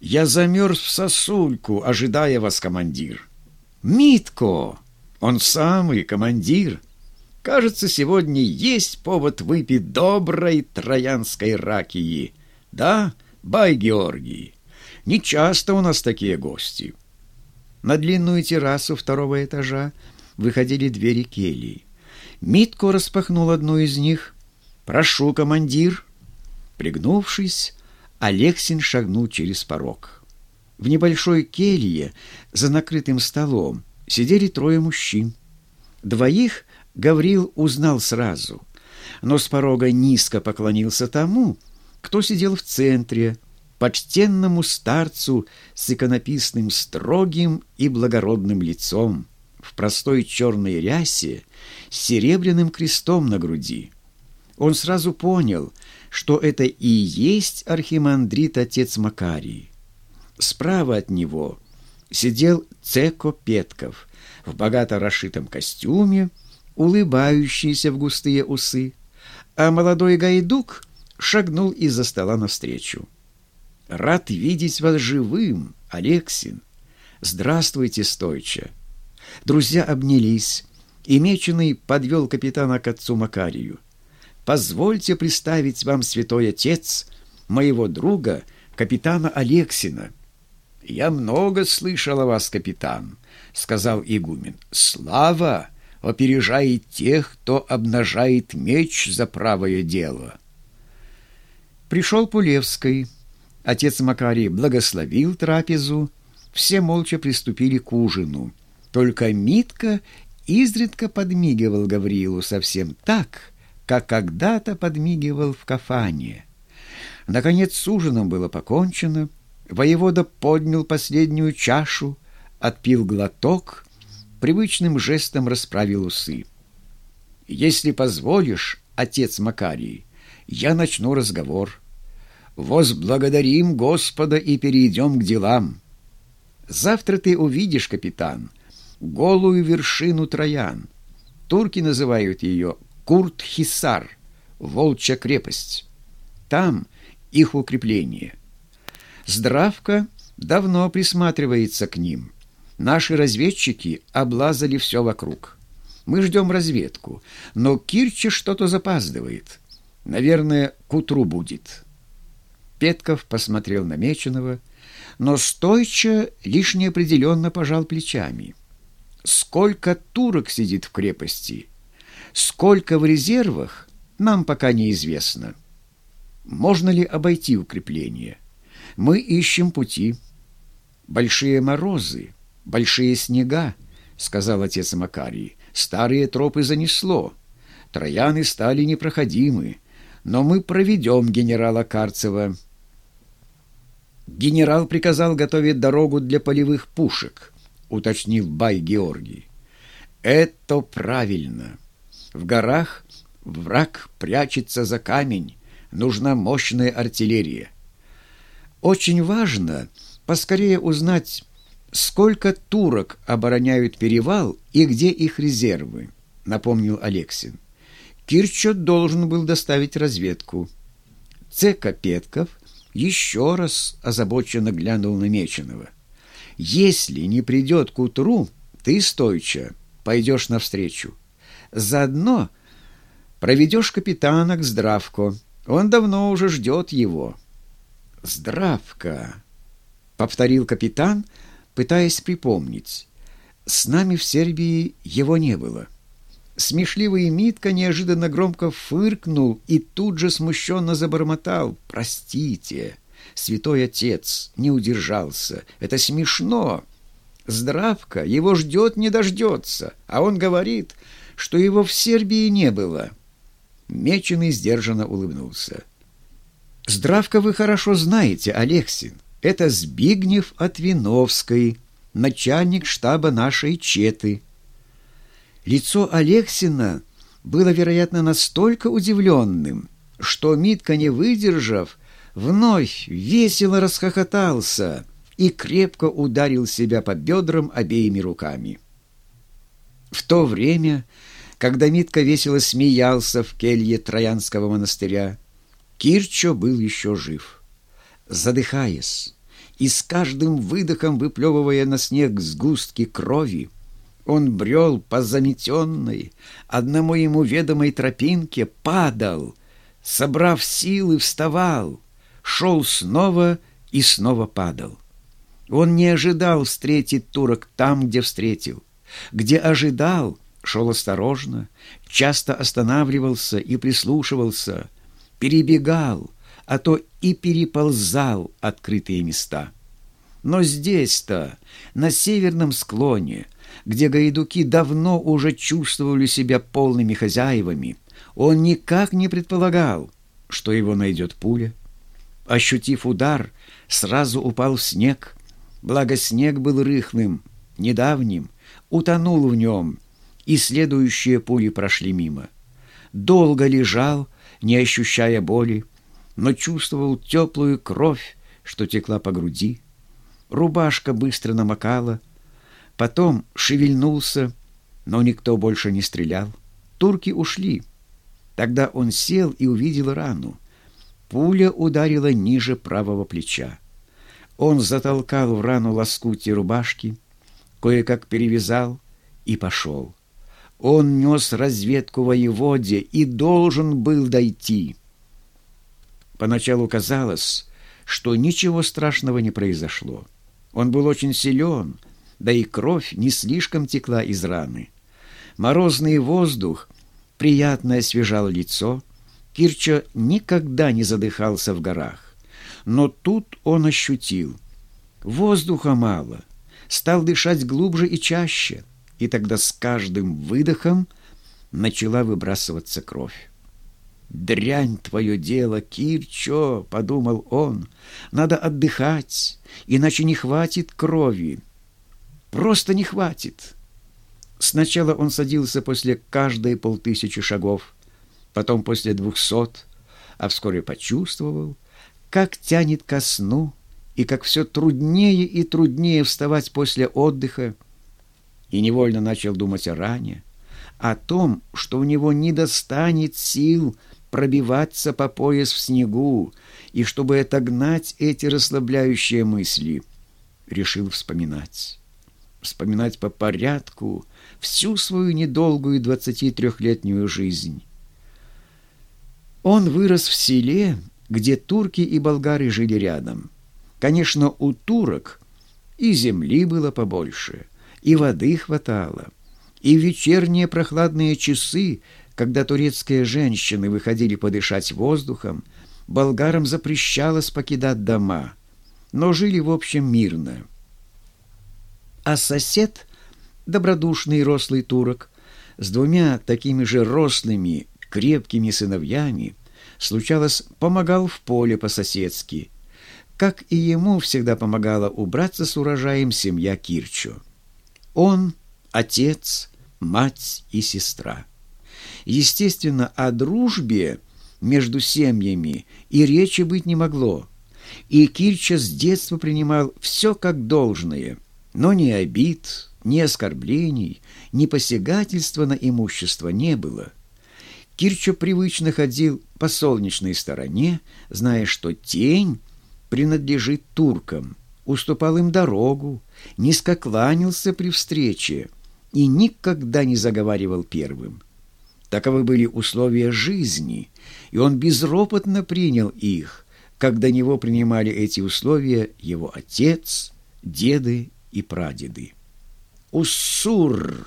Я замерз в сосульку, ожидая вас, командир. Митко! Он самый командир. Кажется, сегодня есть повод выпить доброй троянской ракии. Да, бай Георгий? Не часто у нас такие гости. На длинную террасу второго этажа выходили двери келий. Митко распахнул одну из них. «Прошу, командир!» Пригнувшись, Алексин шагнул через порог. В небольшой келье за накрытым столом сидели трое мужчин. Двоих Гаврил узнал сразу, но с порога низко поклонился тому, кто сидел в центре, почтенному старцу с иконописным строгим и благородным лицом, в простой черной рясе с серебряным крестом на груди. Он сразу понял, что это и есть архимандрит отец Макарий. Справа от него сидел Цеко Петков в богато расшитом костюме, улыбающийся в густые усы, а молодой гайдук шагнул из-за стола навстречу. «Рад видеть вас живым, Алексин! Здравствуйте, стойча!» Друзья обнялись, и Меченый подвел капитана к отцу Макарию. «Позвольте представить вам, святой отец, моего друга, капитана Алексина». «Я много слышал о вас, капитан», — сказал игумен. «Слава опережает тех, кто обнажает меч за правое дело». Пришел Пулевский. Отец Макарий благословил трапезу. Все молча приступили к ужину. Только Митка изредка подмигивал Гаврилу совсем так, как когда-то подмигивал в кафане. Наконец с ужином было покончено. Воевода поднял последнюю чашу, отпил глоток, привычным жестом расправил усы. «Если позволишь, отец Макарий, я начну разговор. Возблагодарим Господа и перейдем к делам. Завтра ты увидишь, капитан, голую вершину Троян. Турки называют ее Курт-Хисар, Волчья крепость. Там их укрепление. Здравка давно присматривается к ним. Наши разведчики облазали все вокруг. Мы ждем разведку, но Кирча что-то запаздывает. Наверное, к утру будет. Петков посмотрел на Меченого, но стойча лишь неопределенно пожал плечами. Сколько турок сидит в крепости, сколько в резервах, нам пока неизвестно. Можно ли обойти укрепление? Мы ищем пути. Большие морозы, большие снега, сказал отец Макарий. Старые тропы занесло. Трояны стали непроходимы, но мы проведем генерала Карцева. Генерал приказал готовить дорогу для полевых пушек, уточнил Бай Георгий. Это правильно. В горах враг прячется за камень, нужна мощная артиллерия. Очень важно поскорее узнать, сколько турок обороняют перевал и где их резервы, напомнил Алексин. Кирчот должен был доставить разведку. Цека Петков еще раз озабоченно глянул на Меченого. «Если не придет к утру, ты, стойча, пойдешь навстречу. Заодно проведешь капитана к Здравко. Он давно уже ждет его». «Здравка», — повторил капитан, пытаясь припомнить. «С нами в Сербии его не было». Смешливый Митка неожиданно громко фыркнул и тут же смущенно забормотал. «Простите, святой отец не удержался. Это смешно. Здравка его ждет, не дождется, а он говорит, что его в Сербии не было». Меченый сдержанно улыбнулся. «Здравка вы хорошо знаете, Алексин. Это Збигнев от Виновской, начальник штаба нашей четы». Лицо Алексина было, вероятно, настолько удивленным, что Митка, не выдержав, вновь весело расхохотался и крепко ударил себя по бедрам обеими руками. В то время, когда Митка весело смеялся в келье Троянского монастыря, Кирчо был еще жив. Задыхаясь и с каждым выдохом выплевывая на снег сгустки крови. Он брел по заметенной, одному ему ведомой тропинке, падал, собрав силы, вставал, шел снова и снова падал. Он не ожидал встретить турок там, где встретил. Где ожидал, шел осторожно, часто останавливался и прислушивался, перебегал, а то и переползал открытые места. Но здесь-то, на северном склоне, где гайдуки давно уже чувствовали себя полными хозяевами, он никак не предполагал, что его найдет пуля. Ощутив удар, сразу упал в снег. Благо снег был рыхлым, недавним, утонул в нем, и следующие пули прошли мимо. Долго лежал, не ощущая боли, но чувствовал теплую кровь, что текла по груди. Рубашка быстро намокала, потом шевельнулся, но никто больше не стрелял. Турки ушли. Тогда он сел и увидел рану. Пуля ударила ниже правого плеча. Он затолкал в рану лоскути рубашки, кое-как перевязал и пошел. Он нес разведку воеводе и должен был дойти. Поначалу казалось, что ничего страшного не произошло. Он был очень силен, да и кровь не слишком текла из раны. Морозный воздух приятно освежал лицо. Кирча никогда не задыхался в горах. Но тут он ощутил. Воздуха мало. Стал дышать глубже и чаще. И тогда с каждым выдохом начала выбрасываться кровь. «Дрянь твое дело, Кирчо!» — подумал он. «Надо отдыхать, иначе не хватит крови. Просто не хватит». Сначала он садился после каждой полтысячи шагов, потом после двухсот, а вскоре почувствовал, как тянет ко сну и как все труднее и труднее вставать после отдыха, и невольно начал думать о ране, о том, что у него не достанет сил пробиваться по пояс в снегу, и чтобы отогнать эти расслабляющие мысли, решил вспоминать. Вспоминать по порядку всю свою недолгую двадцати трехлетнюю жизнь. Он вырос в селе, где турки и болгары жили рядом. Конечно, у турок и земли было побольше, и воды хватало, и в вечерние прохладные часы когда турецкие женщины выходили подышать воздухом, болгарам запрещалось покидать дома, но жили в общем мирно. А сосед, добродушный рослый турок, с двумя такими же рослыми, крепкими сыновьями, случалось, помогал в поле по-соседски, как и ему всегда помогала убраться с урожаем семья Кирчо. Он, отец, мать и сестра. Естественно, о дружбе между семьями и речи быть не могло. И Кирча с детства принимал все как должное, но ни обид, ни оскорблений, ни посягательства на имущество не было. Кирча привычно ходил по солнечной стороне, зная, что тень принадлежит туркам, уступал им дорогу, низко кланялся при встрече и никогда не заговаривал первым. Таковы были условия жизни, и он безропотно принял их, как до него принимали эти условия его отец, деды и прадеды. «Уссур!»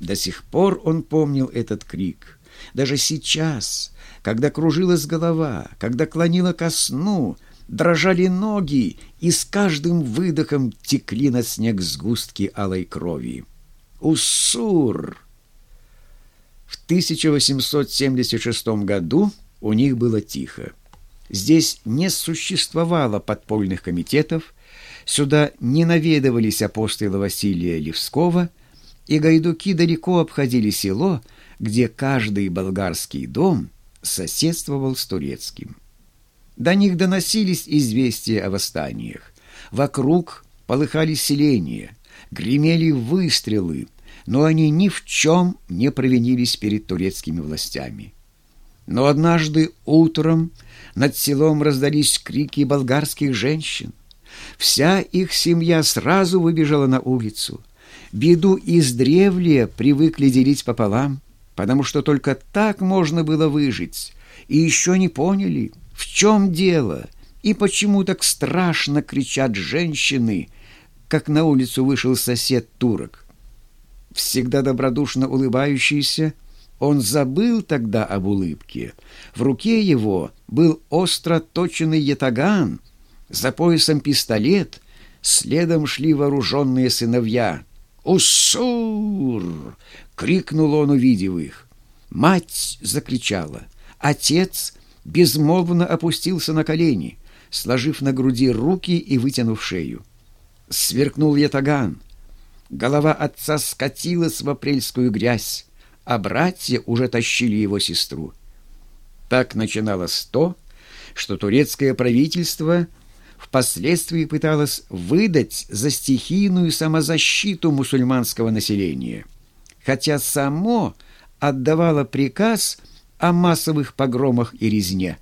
До сих пор он помнил этот крик. Даже сейчас, когда кружилась голова, когда клонила ко сну, дрожали ноги, и с каждым выдохом текли на снег сгустки алой крови. «Уссур!» В 1876 году у них было тихо. Здесь не существовало подпольных комитетов, сюда не наведывались апостолы Василия Левского, и гайдуки далеко обходили село, где каждый болгарский дом соседствовал с турецким. До них доносились известия о восстаниях. Вокруг полыхали селения, гремели выстрелы, но они ни в чем не провинились перед турецкими властями. Но однажды утром над селом раздались крики болгарских женщин. Вся их семья сразу выбежала на улицу. Беду издревле привыкли делить пополам, потому что только так можно было выжить. И еще не поняли, в чем дело и почему так страшно кричат женщины, как на улицу вышел сосед-турок. Всегда добродушно улыбающийся, он забыл тогда об улыбке. В руке его был остро точенный ятаган, за поясом пистолет, следом шли вооруженные сыновья. «Уссур!» — крикнул он, увидев их. Мать закричала. Отец безмолвно опустился на колени, сложив на груди руки и вытянув шею. Сверкнул ятаган. Голова отца скатилась в апрельскую грязь, а братья уже тащили его сестру. Так начиналось то, что турецкое правительство впоследствии пыталось выдать за стихийную самозащиту мусульманского населения, хотя само отдавало приказ о массовых погромах и резне.